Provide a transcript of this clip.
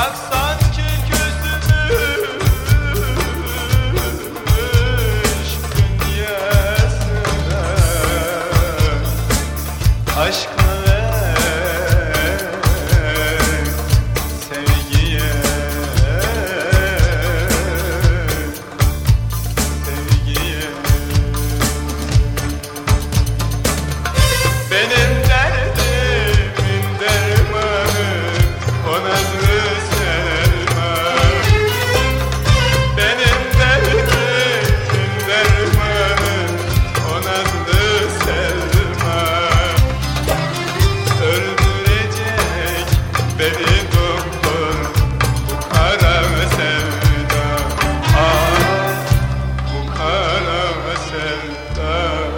paksa earth.